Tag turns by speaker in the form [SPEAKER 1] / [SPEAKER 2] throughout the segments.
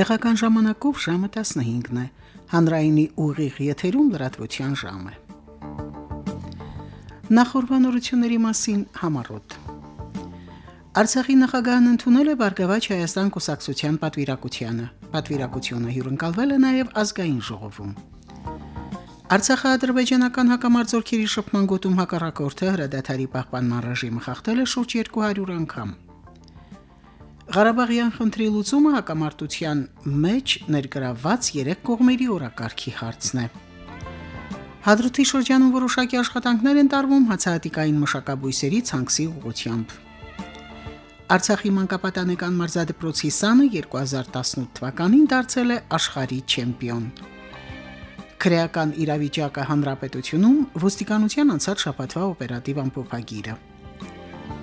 [SPEAKER 1] Տեղական ժամանակով ժամը 15-ն է։ Հանրայինի ուղիղ եթերում լրատվության ժամ է։ Նախորbanությունների մասին համառոտ։ Արցախի նախագահն ընդունել է Բարգավաճ Հայաստան կուսակցության պատվիրակությանը։ Պատվիրակությունը հյուրընկալվել է նաև ազգային ժողովում։ Արցախա-ադրբեջանական հակամարտությունների շփման գոտում հակառակորդը հրադադարի պահպանման ռեժիմը խախտել է շուրջ 200 անգամ։ Ղարաբաղյան խնդրի լուծումը հակամարտության մեջ ներգրավված 3 կողմերի օրակարգի հարցն է։ Հադրութի շրջանում որոշակի աշխատանքներ են տարվում հացահատիկային մշակաբույսերի ցանքսի ուղղությամբ։ Արցախի մանկապատանեկան մարզադպրոցի սանը 2018 թվականին դարձել է աշխարհի չեմպիոն։ Քրեական իրավիճակը հանրապետությունում ոստիկանության անցած շաբաթվա օպերատիվ ամփոփագիրը։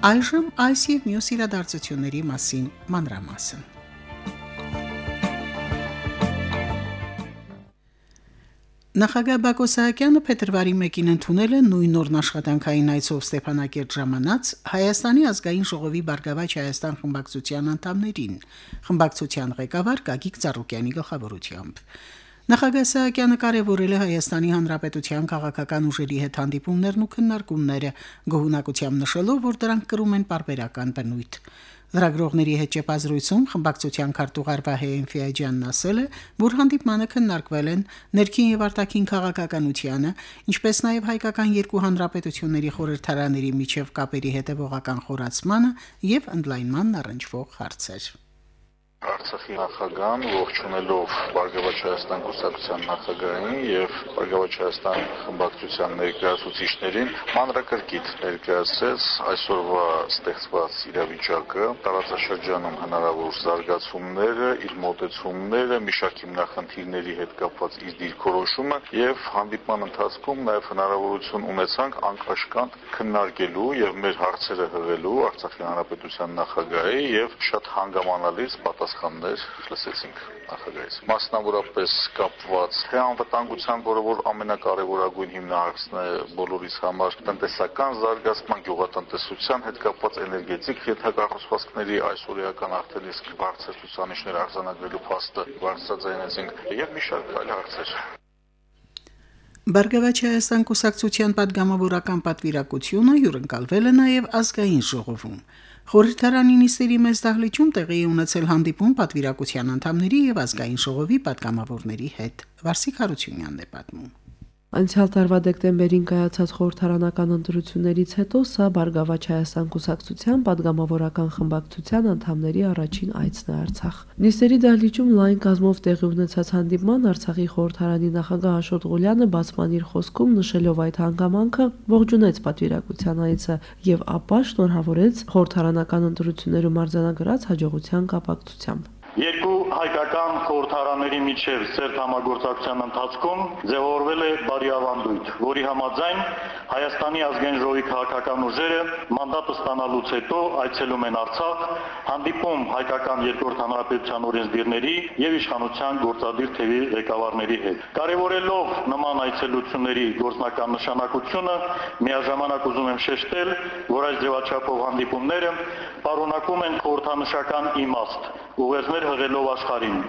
[SPEAKER 1] Այժմ այս եւ մյուս իրադարձությունների մասին մանրամասն։ Նախագահ Բակո Սահակյանը փետրվարի 1-ին ընդունել է նույն օրն աշխատանքային այցով Ստեփանակերտ ժամանած Հայաստանի ազգային ժողովի Բարգավաճ Հայաստան խմբակցության անդամներին, խմբակցության ղեկավար Գագիկ Ծառուկյանի գլխավորությամբ։ Նախագահ Սահակյանը կարևորել է Հայաստանի Հանրապետության քաղաքական ուժերի հետ հանդիպումներն ու քննարկումները, գոհունակությամբ նշելով, որ դրանք կրում են պարբերական բնույթ։ Լրագրողների հետ ճեպազրույցում խմբակցության քարտուղար Վահե Ինֆիաջյանն ասել է, որ հանդիպմանը քննարկվել են ներքին եւ արտաքին քաղաքականությունը, ինչպես նաեւ հայկական երկու հանրապետությունների խորհրդարաների միջև կապերի հետևողական խորացմանը եւ ընդլայնման առնչվող հարցեր։
[SPEAKER 2] Արցախի նախագահան ողջունելով Բարգավաճ Հայաստան կուսակցության նախագահին եւ Բարգավաճ Հայաստան խմբակցության ներկայացուցիչներին մանրակրկիտ ներկայացրեց այսօրվա ստեղծված իրավիճակը, տարածաշրջանում հնարավոր զարգացումները, իր մոտեցումները, մի շարք հիմնախնդիրների հետ կապված իր դիրքորոշումը եւ հանդիպման ընթացքում նաեւ հնարավորություն ունեցանք անկաշկանդ քննարկելու եւ մեր հարցերը հղելու Արցախի հանրապետության նախագահի եւ շատ հանգամանալից պատասխան բաններ լսեցինք նախագահից։ Մասնավորապես կապված թե անվտանգության, որը որ ամենակարևորագույն հիմնարկն է բոլորիս համար, տնտեսական զարգացման, գյուղատնտեսության հետ կապված էներգետիկ հետագաղուցվածքների այսօրեական արտելիսկ բարձր ցուցանիշներ արձանագրելու փաստը բարձրացանեցինք եւ մի շարք այլ հարցեր։
[SPEAKER 1] Բարգավաճ Հայաստան կուսակցության падգամավորական պատվիրակությունը հյուրընկալվել է նաև ազգային ժողովում։ Խորհրդարանի նիստերի մեծ դահլիճում տեղի է ունեցել հանդիպում պատվիրակության անդամների եւ ազգային ժողովի պատգամավորների հետ։ Վարսիկ Հարությունյանն է պատմում։
[SPEAKER 3] Անցյալ տարվա դեկտեմբերին կայացած խորհրդարանական ընտրություններից հետո սա Բարգավաճ Հայաստան կուսակցության падգամավորական խմբակցության անդամների առաջին այցն է Արցախ։ Նիստերի դահլիճում լայն կազմով տեղի ունեցած հանդիպման Արցախի խորհրդարանի նախագահ Աշոտ Ղուլյանը բացման իր խոսքում նշելով այդ հանգամանքը ողջունեց պատվիրակության այցը եւ ապա շնորհավորեց խորհրդարանական ընտրություններում արձանագրած հաջողության կապակցությամբ։
[SPEAKER 2] Երկու հայկական խորհրդարանների միջև ծերտ համագործակցության ընթացքում ձևավորվել է բարի ավանդույթ, որի համաձայն Հայաստանի ազգային ժողովի քաղաքական ուժերը մանդատը ստանալուց հետո այցելում են Արցախ, հանդիպում հայկական երկրորդ հանրապետության օրենսդիրների եւ իշխանության գործադիր թևի ղեկավարների հետ։ Կարևորելով նման այցելությունների գործնական նշանակությունը, միաժամանակ ուզում եմ շեշտել, որ այս ձևաչափով հանդիպումները պարունակում են խորհրդանշական իմաստ, ուղերձներ հղելով աշխարհին,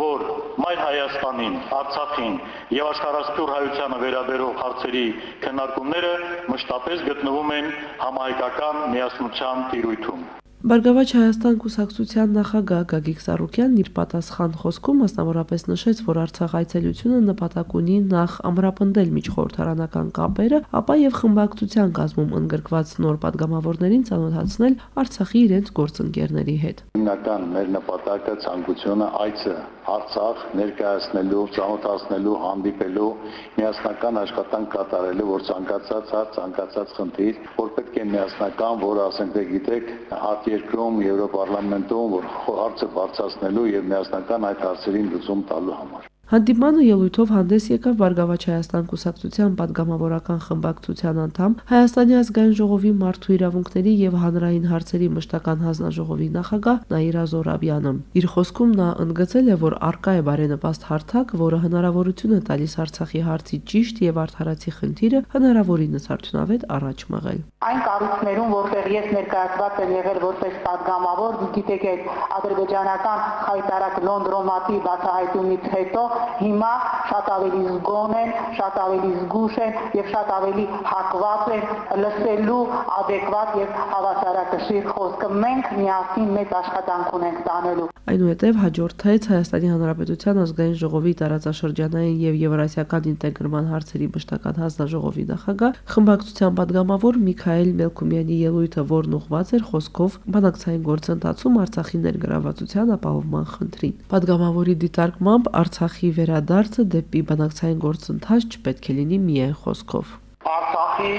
[SPEAKER 2] որ մայր Հայաստանին, Արցախին եւ աշխարհասփյուր հայությանը վերաբերող հարցերի քննարկումները մշտապես գտնվում են համահայկական միասնության տիրույթում։
[SPEAKER 3] Բարգավաճ Հայաստան կուսակցության նախագահ Գագիկ Սառուկյանն իր պատասխան խոսքում մասնավորապես նշեց, որ Արցախ այցելությունը նպատակ ունի նախ ամրապնդել միջխորհրդարանական կապերը, ապա եւ խմբակցության կազմում ընդգրկված նոր падգամավորներին ցանոթացնել Արցախի իրենց գործընկերների հետ։
[SPEAKER 2] Հիմնական մեր նպատակը ցանկությունը այցը Արցախ ներկայացնելու, ցանոթացնելու, հանդիպելու, միասնական աշխատանք կատարելու, որ ցանկացած հարց, ցանկացած խնդիր, որ պետք է միասնական, որ ասենք դե գիտեք, հարց երկրում, Եվրոպարլամենտում, որ հարցը բարձրացնելու եւ միասնական այդ հարցերին լուծում տալու համար։
[SPEAKER 3] Հանդիմանը ելույթով հանդես եկավ Վարգավաճ Հայաստան կուսակցության падգամավորական խմբակցության անդամ Հայաստանի ազգային ժողովի մարդու իրավունքների եւ հանրային հարցերի մշտական հանձնաժողովի նախագահ Նաիրա Զորաբյանը։ Իր խոսքում նա ընդգծել է, որ արկա է բարենպաստ հարթակ, որը հնարավորություն է տալիս Արցախի հարցի ճիշտ եւ արդարացի խնդիրը հնարավորինս արդյունավետ առաջ մղել։
[SPEAKER 4] Այն կառույցներում, որտեղ ես ներկայացված եմ եղել որպես падգամավոր, դուք գիտեք այդ ադրբեջանական հայտարարակ Լոնդրոմատի բացահայտումից հետո հիմա շատ ավելի զգոն են, շատ ավելի զգուշ են եւ շատ ավելի հակված են լսելու adekvat եւ հավասարակշիռ խոսքը։ Մենք միասին մեծ աշխատանք ունենք տանելու։
[SPEAKER 3] Այնուհետև հաջորդեց Հայաստանի Հանրապետության ազգային ժողովի տարածաշրջանային եւ եվրասիական ինտեգրման հարցերի մշտական հանձնաժողովի նախագահ խմբակցության падգամավոր Միքայել Մելքումյանի ելույթը, որն ուղված էր խոսքով բանակցային գործընթացում Արցախի ներգրավվածության ապահովման խնդրին։ Падգամավորի դիտարկմամբ Արցախի վերադարձը դեպի բանակցային գործընթաց չպետք է լինի միայն խոսքով։
[SPEAKER 5] Արցախի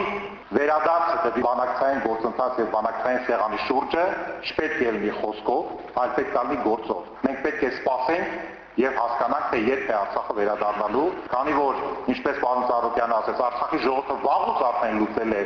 [SPEAKER 5] վերադարձը դեպի բանակցային գործընթաց եւ բանակցային սեղանի շուրջը չպետք է լինի խոսքով, այլ պետք է լինի գործով։ Մենք պետք է սպասենք եւ հասկանանք թե երբ է Արցախը վերադառնալու, քանի որ ինչպես պարոն Ծառուկյանը ասաց, Արցախի ժողովուրդը վաղուց արդեն լուծել է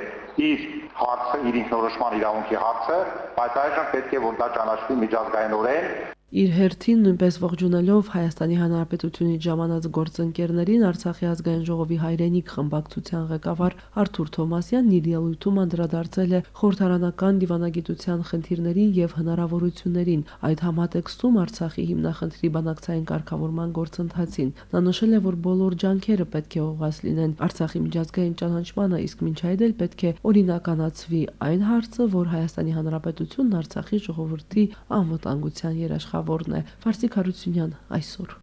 [SPEAKER 5] իր հարցը, իր ինքնորոշման իրավունքի հարցը, բայց այժմ պետք է որ դա ճանաչվի միջազգայինորեն
[SPEAKER 3] Իր հերթին նույնպես ողջունելով Հայաստանի Հանրապետությունից ժամանած գործընկերներին Արցախի ազգային ժողովի հայրենիք խմբակցության ղեկավար Արթուր Թոմասյանն իր ելույթում անդրադարձել է խորհրդարանական դիվանագիտության խնդիրներին եւ հնարավորություններին այդ համատեքստում Արցախի հիմնախնդրի բանակցային կարգավորման գործընթացին։ Նա նշել է, որ բոլոր ջանքերը պետք է ուղղված լինեն Արցախի միջազգային ճանաչմանը, իսկ մինչ այդ էլ պետք է օրինականացվի այն հարցը, որ Հայաստանի Հանրապետությունն Արցախի ժողովրդի անվտանգության երաշխավ գլխավորն է Ֆարսիկ Հարությունյան այսօր։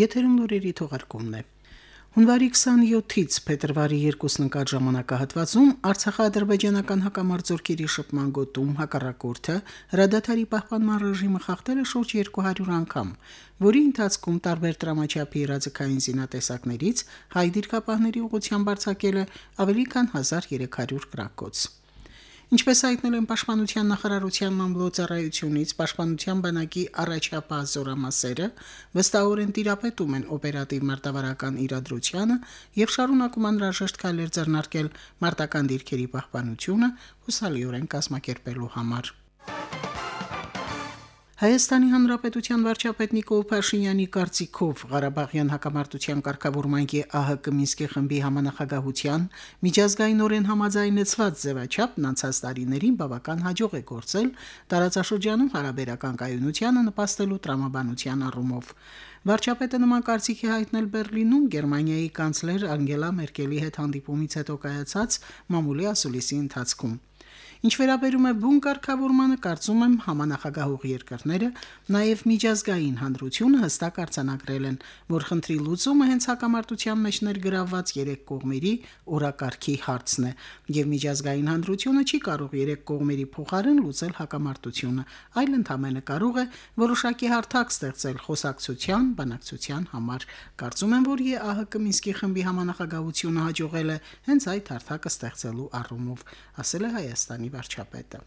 [SPEAKER 1] Եթերում լուրերի թողարկումն է։ Հունվարի 27-ից փետրվարի 2-ն ընկած ժամանակահատվածում Արցախա-ադրբեջանական հակամարտությունների շփման գոտում հակառակորդը հրադադարի պահպանման ռեժիմը խախտել է շուրջ 200 անգամ, որի ընթացքում տարբեր դրամաչափի իրազեկային զինատեսակներից հայ դիրքապահների ուղղությամբ արձակել է ավելի քան 1300 գրակոց։ Ինչպես հայտնել են Պաշտպանության նախարարության մամլոյցարայությունից, Պաշտպանության բանակի առաջապահ զորամասերը վստահորեն տիրապետում են օպերատիվ մարտավարական իրադրությանը եւ շարունակում անհրաժեշտ քայլեր ձեռնարկել մարտական դիրքերի պահպանությունը հուսալիորեն կազմակերպելու համար։ Հայաստանի Հանրապետության վարչապետ Նիկոլ Փաշինյանի կարծիքով Ղարաբաղյան հակամարտության կարգավորման ԵԱՀԿ Մինսկի խմբի համանախագահության միջազգայինորեն համաձայնեցված ձևաչափն անցած տարիներին բավական հաջող է գործել տարածաշրջանում հարաբերական կայունությանը նպաստելու տրամաբանության առումով։ Վարչապետը նման կարծիքի հայտնել Բերլինում Գերմանիայի կանցլեր Անգելա Մերկելի հետ հանդիպումից հետո կայացած մամուլի ասուլիսի ընթացքում։ Ինչ վերաբերում է բուն կարգավորմանը, կարծում եմ համանախագահող երկրները նաև միջազգային հանրությունը հստակ արձանագրել են, որ խնդրի լուծումը հենց հակամարտության մեջ ներգրավված երեք կողմերի օրակարգի հարցն է, եւ միջազգային հանրությունը չի կարող երեք կողմերի փոխարեն լուծել հակամարտությունը, այլ ընդհանրապես կարող է որոշակի հարթակ ստեղծել խոսակցության, բանակցության համար։ Կարծում եմ, որ ԵԱՀԿ Մինսկի խմբի համանախագահությունը հաջողել է հենց այդ հարթակը ստեղծելու առումով, ասել է Հայաստանի վարչապետը։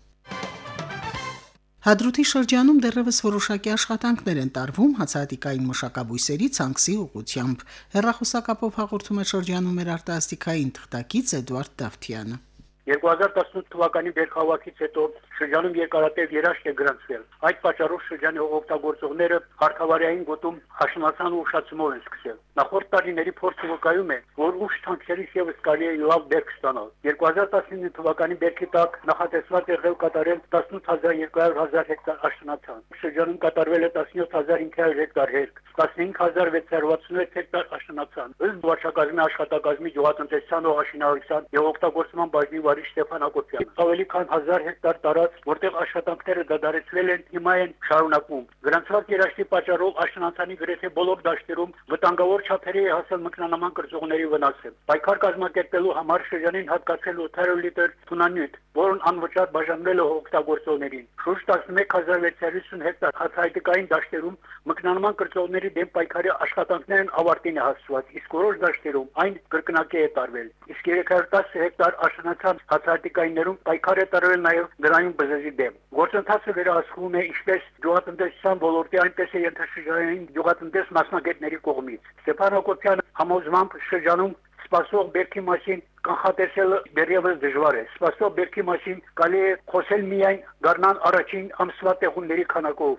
[SPEAKER 1] Հադրութի շրջանում դեռևս որոշակի աշխատանքներ են տարվում հացահատիկային մշակաբույսերի ցանքսի ուղությամբ։ Հերրախոսակապով հաղորդում է շրջանում մեր արտասթիկային թղթակից Էդվարդ Դավթյանը։
[SPEAKER 6] 2018 թվականի բերքահավաքից հետո շրջանում երկարատև երաշտ է գրանցվել։ Այդ պատճառով շրջանի օգտագործողները հարկավարային գոտում հաշնացան ուշացումով են սկսել։ Նախորդ տարիների փորձը վկայում է, որ ուշ թանկերից եւս կարելի է լավ բերք ստանալ։ 2019 թվականի բերքի տակ նախատեսված է ղել կատարել 18200 հեկտար աշնանացան։ Շրջանում կատարվել է 17500 հեկտար հերկ, 15666 հեկտար աշնանացան։ Ըստ վարչակազմի աշխատակազմի գյուղատնտեսության ու աշինարարության եւ օգտագործման բաժնի վարիչ Ստեփան Հակոբյան։ Ավելի քան 1000 հեկտար տարած, որտեղ աշխատանքները դադարեցվել են, հիմա են շարունակվում։ Գրանցված երաշտի պատճառով աշնանցանի գրեթե բոլոր դաշտերում վտանգավոր չափերի է հասել մկնանման կրծողների վնասը։ Պայքար կազմակերպելու համար շրջանին հատկացել 800 լիտր թունանյութ, որն անվճար բաժանվել է օգտագործողներին։ Շուրջ 11650 հեկտար հացահայտիկային դաշտերում մկնանման կրծողների դեմ պայքարի աշխատանքներն ավարտին է հասցված, իսկ որոշ դաշտերում այն կրկնակի է տարվել։ Իսկ 310 հեկտար աշնանցան հացահատիկայիններում պայքար է տրվել նաև դրային բզեզի դեմ։ Գործընթացը վերահսկվում է ինչպես գյուղատնտեսության ոլորտի, այնպես էլ ենթաշրջանային գյուղատնտես մասնագետների կողմից։ Ստեփան Հակոբյանը համոզմամբ շրջանում սպասող բերքի մասին կանխատեսել դեռևս դժվար է։ Սպասող բերքի մասին կարելի է խոսել միայն գարնան առաջին ամսվա տեղումների քանակով։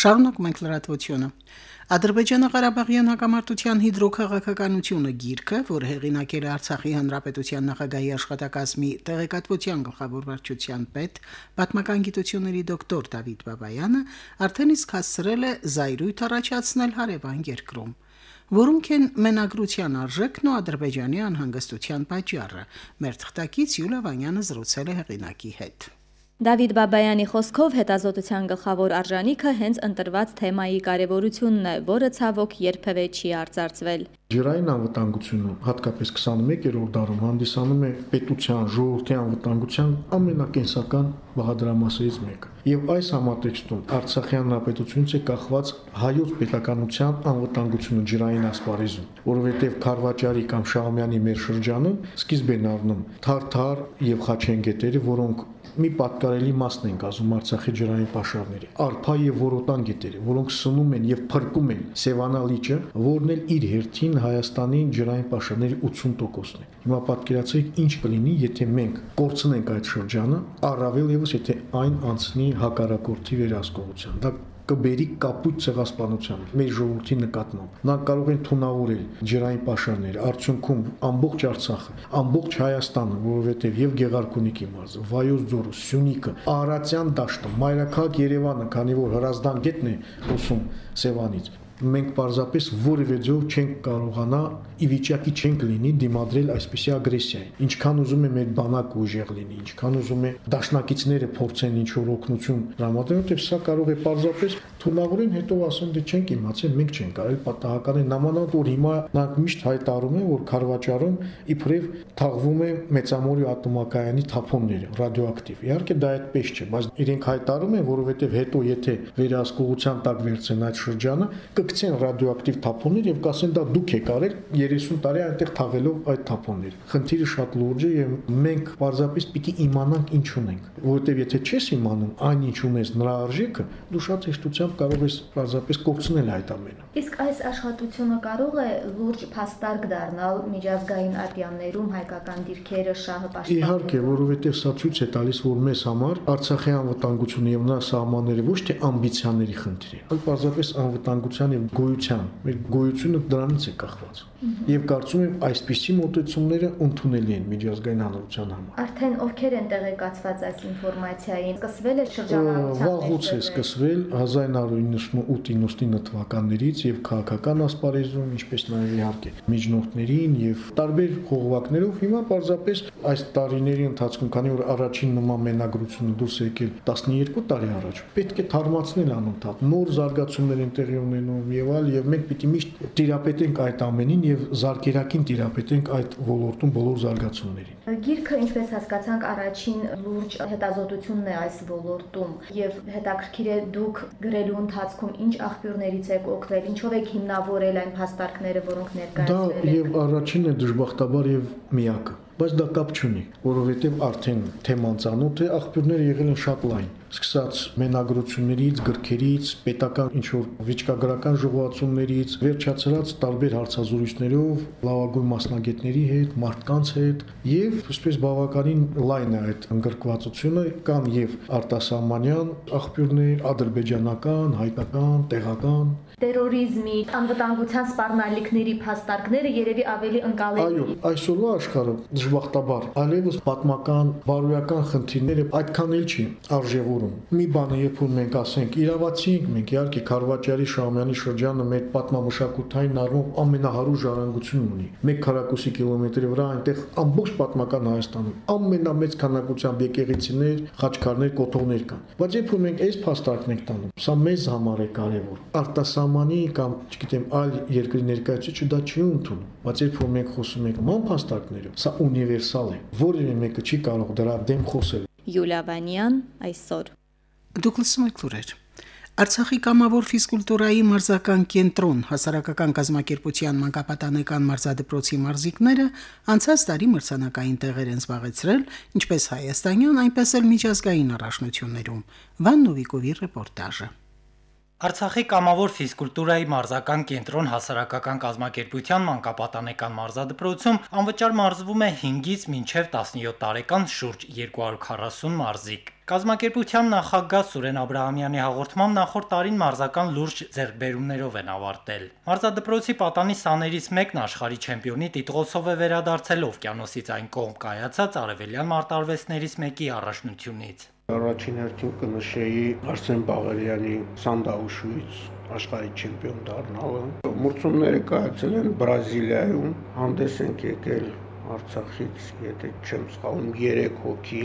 [SPEAKER 1] Շարունակում ենք լրատվությունը։ Ադրբեջանա-Ղարաբաղյան հակամարտության հիդրոքաղաքականությունը գիրքը, որ հեղինակել է Արցախի հանրապետության նախագահի աշխատակազմի տեղեկատվության գլխավոր վարչության պետ, պատմական գիտությունների դոկտոր Դավիթ Բաբայանը, արդեն իսկ հասցրել է զայրույթ առաջացնել հարևան երկրում որոնք են մենագրության արժեքն ու Ադրբեջանի անհանգստության պատճառը։ Մեր թղթակից Յուլիա Վանյանը զրուցել է հեղինակի հետ։
[SPEAKER 7] Դավիթ Բաբայանի խոսքով հետազոտության գլխավոր արժանիքը հենց ընտրված թեմայի կարևորությունն է, որը ցավոք երբևէ չի արծարծվել։
[SPEAKER 8] Ջրային անվտանգությունը հատկապես 21-րդ դարում հանդիսանում է պետության ժողովրդի անվտանգության ամենակենսական բաղադրամասերից մեկը։ Եվ այս համատեքստում Արցախյան հանրապետությունից է կախված հայոց պետականության անվտանգությունը ջրային ասպարեզում, որովհետև Խարվաճարի կամ Շահումյանի մեր շրջանում սկիզբ են առնում Թարթար եւ Խաչենգետերը, որոնք մի պատկարելի մասն են կազմում Արցախի ջրային պաշարների։ Արփա եւ Որոտան գետերը, որոնք սնում են եւ փրկում են Սևանա լիճը, որն էլ իր հերթին Հայաստանի ջրային պաշարների 80%-ն է։ Հիմա պատկերացրեք ինչ կլինի, եթե մենք կորցնենք այդ շրջանը, առավել եւս եթե այն անցնի հակառակորդի վերահսկողության։ Դա կբերի կապույտ ցեղասպանության մեր ժողովրդի նկատմամբ։ Նա կարող են թունավորել ջրային պաշարները, արդյունքում ամբողջ Արցախը, ամբողջ Հայաստանը, որովհետև եւ Գեղարքունիքի մարզը, Վայոց ձորը, Սյունիքը, Արարատյան դաշտը, Մայրաքաղաք Երևանը, քանի որ հրազդան գետն է ոսում Սևանից, մենք պարզապես որևէ ձև չենք կարողանա ի վիճակի չենք լինի դիմադրել այսպիսի ագրեսիային։ Ինչքան ուզում է մեր բանակ ուժեղ լինի, ինչքան ուզում է դաշնակիցները փորձեն ինչ որ օգնություն տրամադրել, որտեղ սա կարող է պարզապես թունավորեն, հետո ասեն դե չենք իմացել, մենք չենք արել պատահական է նամանալ, որ հիմա նրանք միշտ հայտարարում են, որ Խարվաճարում իբրև թաղվում է մեծամորի ատոմակայանի թափոնները, ռադիոակտիվ։ Իհարկե դա այդպես չէ, բայց իրենք հայտարարում են, որովհետև հետո եթե վերահսկողության տակ վերցեն այդ շրջանը, կգցեն ռադիոակտիվ թափոններ եւ կասեն դա դուք եք արել 30 տարի այնտեղ թաղելով այդ թափոնները։ Խնդիրը շատ լուրջ է եւ մենք պարզապես պիտի իմանանք ինչ ունենք, որովհետեւ եթե չես իմանում այն ինչ ունես նրա արժեքը, դու շատ հեշտությամբ կարող ես պարզապես կողցնել այդ ամենը։
[SPEAKER 7] Իսկ այս աշխատությունը կարող է լուրջ փաստարկ դառնալ միջազգային ատյաններում հայկական դիրքերը շահը պաշտպանել։
[SPEAKER 8] Իհարկե, որովհետև սա ցույց է տալիս, որ մեզ համար Արցախի անվտանգությունը եւ նրա սահմանները ոչ թե ամբիցիաների խնդիր է, այլ պարզապես անվտանգության եւ գոյության։ Մեր գոյությունը դրանից է կախված։ Եվ կարծում եմ այսպիսի մոտեցումները ընդունելի են միջազգային հանրության համար։
[SPEAKER 7] Արդեն ովքեր են տեղեկացված այս ինֆորմացիային։ Սկսվել է շրջանառության։
[SPEAKER 8] Վաղուց է սկսվել 1998-99 թվականներից եւ քաղաքական ասպարեզում, ինչպես նաեւ իհարկե միջնորդներին եւ տարբեր խողովակներով հիմա պարզապես այս տարիների ընթացքում, քանի որ առաջին նման մենագրությունը դուրս եկել 12 տարի առաջ, պետք է թարմացնել անընդհատ նոր զարգացումներ են տեղի ունենում եւ այլ եւ մենք պիտի միշտ տիրապետենք այդ ամենին եւ զարգերակին տիրապետենք այդ ոլորտում բոլոր զարգացումներին։
[SPEAKER 7] Գիրքը, ինչպես հասկացանք, առաջին լուրջ հետազոտությունն է այս ոլորտում եւ հետաքրքիր է դուք գրելու ընթացքում ինչ աղբյուրներից եք օգտվել, ինչով եք հիմնավորել այն փաստարկները, որոնք ներկայացվել
[SPEAKER 8] են։ Դա եւ առաջինն է դժբախտաբար եւ միակը բայց դա կապ չունի, որովհետև արդեն թեման ծանոթ է, աղբյուրները եղել են շատ լայն սկսած մենագրություններից, գրքերից, պետական ինչ որ վիճկագրական ժողովածուներից, վերջացրած տարբեր հարցազրույցներով լավագույն մասնագետների հետ, մարդկանց հետ եւ այսպես բավականին լայն է այդ ընդգրկվածությունը, կան եւ արտասահմանյան աղբյուրներ, ադրբեջանական, հայկական, տեղական
[SPEAKER 7] Տերորիզմի, անվտանգության սպառնալիքների փաստարկները երևի ավելի ընկալելի։
[SPEAKER 8] Այո, այսօրվա աշխարհը դժբախտաբար այլևս պատմական, բարոյական խնդիրները այդքան էլ չի արժևորում։ Մի բանը, երբ որ մենք ասենք իրավացի ենք, մենք իհարկե Խարվաճարի Շահումյանի շրջանը մեր պատմամշակութային առումով ամենահարու ժառանգությունն ունի։ 1 քառակուսի կիլոմետրի վրա այնտեղ ամբողջ պատմական Հայաստանում ամենամեծ քանակությամբ եկեղեցիներ, խաչքարներ, կոթողներ կան։ Բայց երբ որ մենք այս փաստարկն ենք տանում, սա մեզ համար է կարևոր։ Արտասահմանի կամ, չգիտեմ, այլ երկրի ներկայացուցիչը դա չի ընդունում։ Բայց երբ որ մենք խոսում ենք ման փաստարկներով, սա ունիվերսալ է։ Որևէ մեկը չի կարող դրա դեմ խոսել։
[SPEAKER 7] Յուլիա Վանյան այսօր
[SPEAKER 1] Դուք լսում եք լուրեր։ Արցախի կամավոր ֆիզկուլտուրայի մարզական կենտրոն հասարակական կազմակերպության մանկապատանեկան մարզադպրոցի մարզիկները անցած տարի մրցանակային տեղեր են զբաղեցրել ինչպես հայաստանյան, այնպես էլ միջազգային առաջնություններում։ Վան Նովիկովի ռեպորտաժը։
[SPEAKER 9] Արցախի կամավոր ֆիզկուլտուրայի մարզական կենտրոն հասարակական կազմակերպության մանկապատանեկան մարզադպրոցում անվճար մարզվում է 5-ից մինչև 17 տարեկան շուրջ 240 մարզիկ։ Կազմակերպության նախագահ Սուրեն Աբ รา համյանի հաղորդմամբ նախորդ տարին մարզական լուրջ ձեռքբերումներով են ավարտել։ Մարզադպրոցի պատանի սաներից մեկն աշխարհի չեմպիոնի տիտղոսով է վերադարձել օվկիանոսից այն կողմ կայացած արևելյան մարտարվեստներից մեկի առաջնությունից։
[SPEAKER 10] Առաջին հերթին կնշեի Արսեն Բաղարյանի Սանդաուշուից աշխարհի չեմպիոն դառնալը։ Մրցումները կայացել են Բրազիլիայում, հանդես են եկել Արցախից, եթե չեմ սխալվում, 3 հոգի,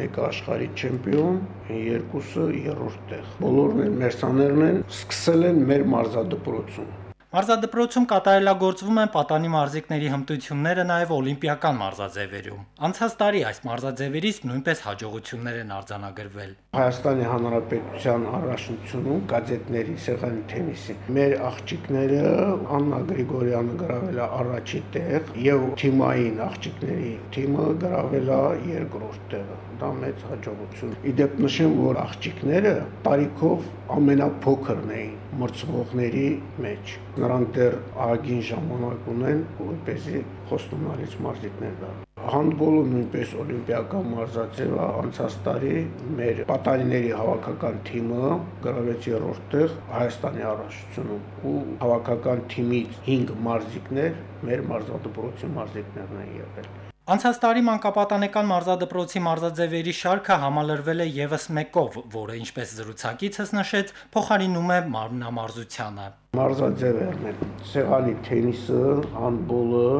[SPEAKER 10] մեկը աշխարհի չեմպիոն, երկուսը երրորդ տեղ։ Բոլորն մեր սաներն են, սկսել են մեր մարզադպրոցում։
[SPEAKER 9] Մարզադպրոցում կատարելագործվում են պատանի մարզիկների հմտությունները նաև օլիմպիական մարզաձևերում։ Անցած տարի այս մարզաձևերից նույնպես հաջողություններ են արձանագրվել։
[SPEAKER 10] Հայաստանի Հանրապետության առաջնությունում կադետների սեղանի թենիսի մեր աղջիկները Աննա Գրիգորյանը գրավել է առաջի տեղ եւ թիմային աղջիկների թիմը գրավել է երկրորդ տեղը։ Դա մեծ հաջողություն։ Իդեպ նշեմ, որ աղջիկները տարիքով ամենափոքրն էին մրցվողների մեջ նրանք դեռ ագին ժամանակ ունեն, որպեսզի խոստումնալից մարզիկներ դառնան։ Հանդբոլը նույնպես օլիմպիական մարզաձև է անցած տարի մեր պատանիների հավաքական թիմը գրավեց երրորդ տեղ Հայաստանի առաջնությունում ու հավաքական թիմից 5 մարզիկներ մեր մարզադպրոցի մարզիկներն են եղել։
[SPEAKER 9] Անցած տարի մանկապատանեկան մարզադպրոցի մարզաձևերի շարքը համալրվել է եւս մեկով, որը ինչպես զրուցակիցս նշեց, փոխարինում է մարմնամարզությանը։
[SPEAKER 10] Մարզաձևերն են սեղանի թենիսը, հանդբոլը,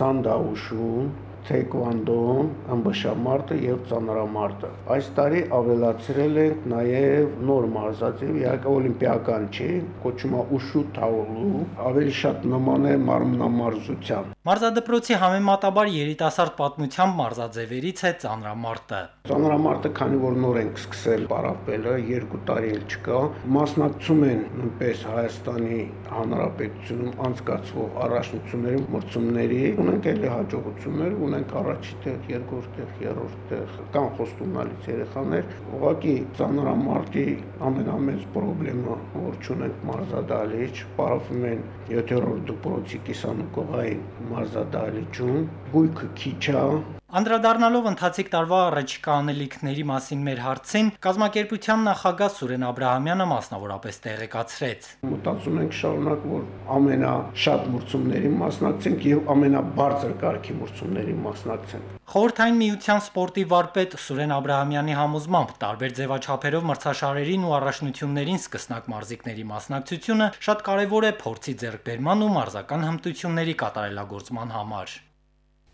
[SPEAKER 10] սանդաուշում, թեքվանդոն, ըմբշամարտը եւ ծանրամարտը։ Այս տարի ավելացրել ենք նաեւ նոր մարզաձև, իհարկե օլիմպիական չի, կոչվում է ուշու թաոլու, ավելի շատ նման է մարմնամարզության։
[SPEAKER 9] Մարզադպրոցի համեմատաբար երիտասարդ պատմությամբ մարզաձևերից է ծանրամարտը։
[SPEAKER 10] Ծանրամարտը, քանի որ նոր ենք սկսել պարապելը, երկու տարի էլ չկա, մասնակցում են նույնպես Հայաստանի Հանրապետությունում անցկացվող առաջնությունների մրցումների, ունենք էլի հաջողություններ, ունենք առաջի տեղ, երկրորդ տեղ, երրորդ տեղ, կան խոստումնալից երեխաներ։ Ուղղակի ծանրամարտի ամենամեծ խնդրեմը, որ չունենք մարզադահլիճ, պարապվում են 7-րդ դպրոցի կիսանկողային մարզադահլիճում, գույքը քիչ է,
[SPEAKER 9] Անդրադառնալով ընթացիկ տարվա առաջիկա անելիքների մասին մեր հարցին, կազմակերպության նախագահ Սուրեն Աբ รา համյանը մասնավորապես տեղեկացրեց.
[SPEAKER 10] Մտածում ենք շարունակ, որ ամենաշատ մրցումների մասնակցենք եւ ամենաբարձր կարգի մրցումների մասնակցենք։
[SPEAKER 9] Խորհրդային միության սպորտի վարպետ Սուրեն Աբ รา համյանի համոզմամբ տարբեր ձևաչափերով մրցաշարերին ու առաջնություններին սկսնակ մարզիկների մասնակցությունը շատ կարևոր է փորձի ձեռքբերման ու մարզական հմտությունների կատարելագործման համար։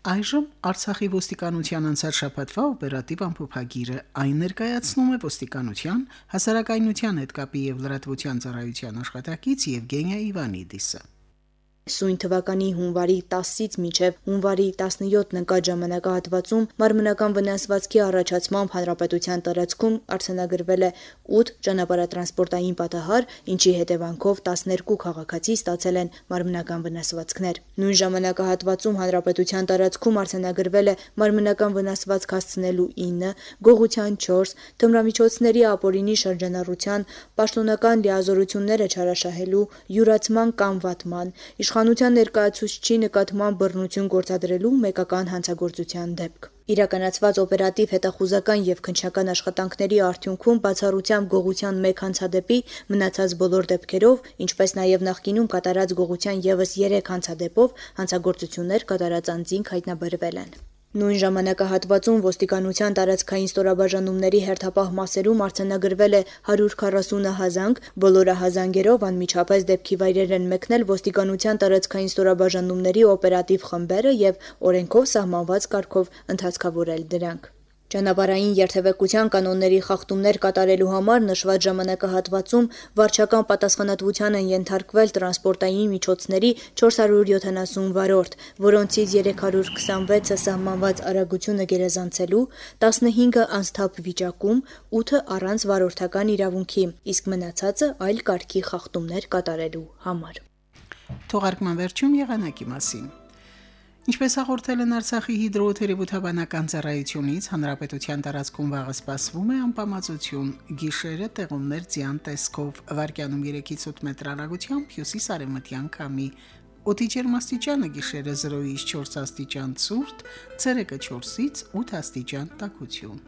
[SPEAKER 1] Այժմ Արցախի ոստիկանության անցած շաբաթվա օպերատիվ ամփոփագիրը այն ներկայացնում է ոստիկանության, հասարակայնության հետ կապի եւ լրատվության ծառայության աշխատակից Եվգենիա Իվանիդիսը։
[SPEAKER 11] Սույն թվականի հունվարի 10-ից մինչև հունվարի 17 նկատ ժամանակահատվածում մարմնական վնասվածքի առաջացմամբ հանրապետության տարածքում արձանագրվել է 8 ճանապարհատրանսպորտային պատահար, ինչի հետևանքով 12 քաղաքացի ստացել են մարմնական վնասվածքներ։ Նույն ժամանակահատվածում հանրապետության տարածքում արձանագրվել է մարմնական վնասվածք հասցնելու 9, գողության 4, թմրամիջոցների ապօրինի շրջանառության, պաշտոնական լիազորությունները չարաշահելու, յուրացման կամ վատման, իշխանության ներկայացուցչի նկատմամբ բռնություն գործադրելու մեկական հանցագործության դեպք։ Իրականացված օպերատիվ հետախուզական եւ քնչական աշխատանքների արդյունքում բացառությամբ գողության մեկ հանցադեպի մնացած բոլոր դեպքերով, ինչպես նաեւ նախկինում կատարած գողության եւս 3 հանցադեպով հանցագործություններ կատարած անձինք հայտնաբերվել են։ Նույն ժամանակահատվածում ոստիկանության տարածքային ստորաբաժանումների հերթապահ մասերում արձանագրվել է 140 հազանգ, բոլորը հազանգերով անմիջապես դեպքի վայրեր են մեկնել ոստիկանության տարածքային ստորաբաժանումների օպերատիվ խմբերը եւ օրենքով սահմանված կարգով ընթացքավորել դրանք։ Ճանապարհային երթևեկության կանոնների խախտումներ կատարելու համար նշված ժամանակահատվածում վարչական պատասխանատվության են ենթարկվել տրանսպորտային միջոցների 470 վարորդ, որոնցից 326-ը սահմանված արագությունը գերազանցելու, 15-ը անսթափ վիճակում, 8-ը առանց վարորդական իրավունքի, իսկ մնացածը այլ կարգի խախտումներ կատարելու համար։
[SPEAKER 1] Թողարկման վերջում եղանակի մասին։ Ինչպես հաղորդել են Արցախի հիդրոթերապևտաբանական ծառայությունից, հանրապետության տարածքում վաղը սպասվում է անպամացություն, գիշերը տեղումներ ձյան տեսքով, վարկյանում 3-ից 8 մետր հեռագությամբ հյուսիս-արևմտյան քամի։ Օդի ջերմաստիճանը գիշերը 0-ից 4 աստիճան ցուրտ, ցերեկը 4-ից 8 աստիճան տաքություն։